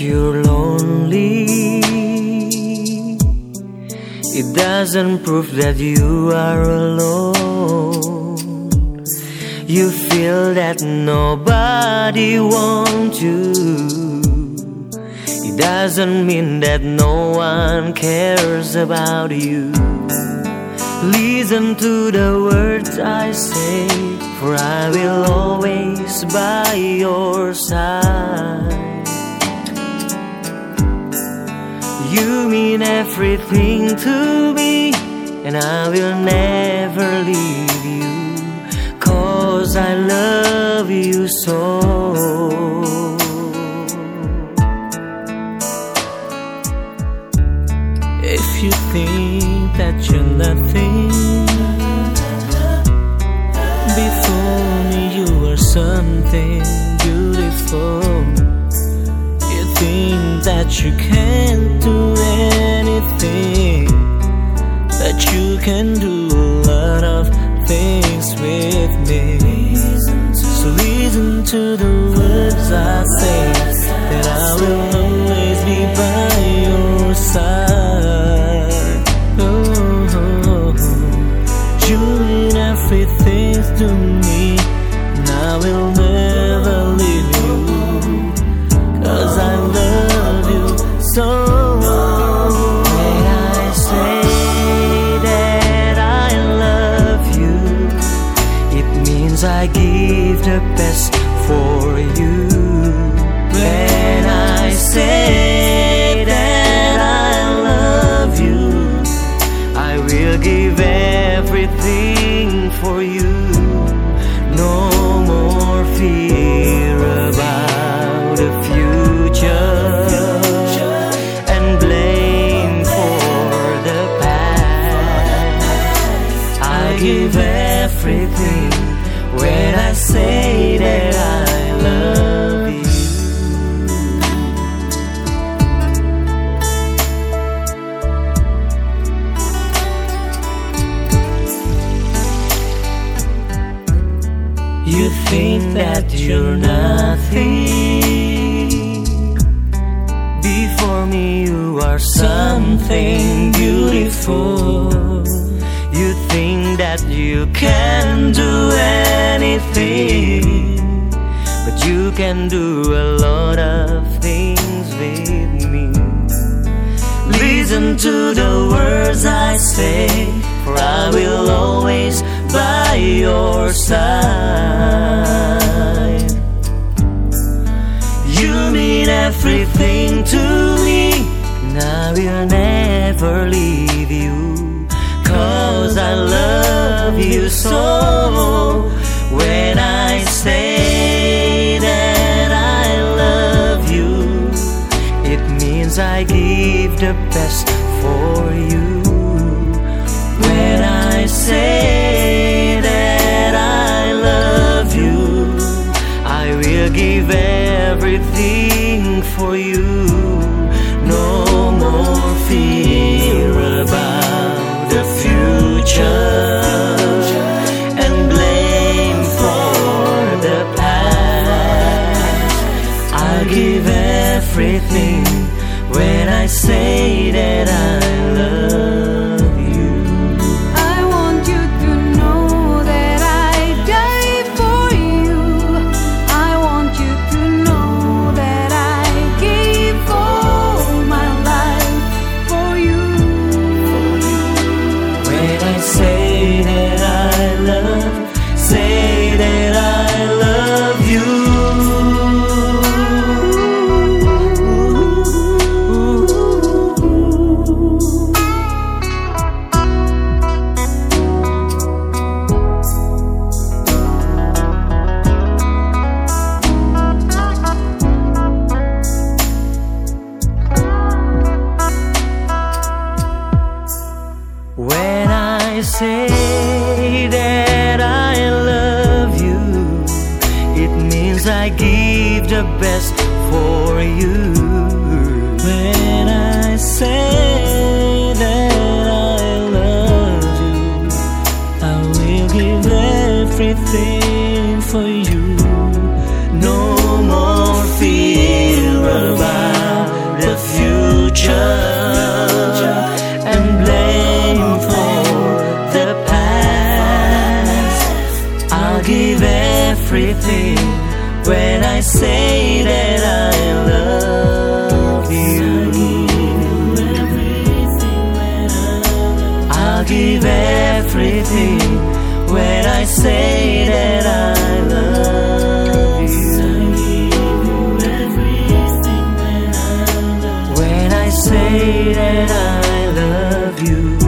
you're lonely, it doesn't prove that you are alone. You feel that nobody wants you. It doesn't mean that no one cares about you. Listen to the words I say, for I will always by your side. You mean everything to me, and I will never leave you, cause I love you so. You think that you're nothing? Before me you are something beautiful. You think that you can't do anything That you can do a lot of things with me. So listen to the words I say everything to me I will never leave you. Cause I love you so. I say that I love you, it means I give the best You think that you're nothing. Before me, you are something beautiful. You think that you can do anything, but you can do a lot of things with me. Listen to the words I say, will never leave you. Cause I love you so. When I say that I love you, it means I give the best for you. When I say that I love you, I will give everything for you. No more fear about the future and blame for the past. I give everything when I say that I the best for you. When I say that I love you, I will give everything for you. No more fear about the future. everything when I say that I love you. I'll give everything when I say that I love you. When I say that I love you.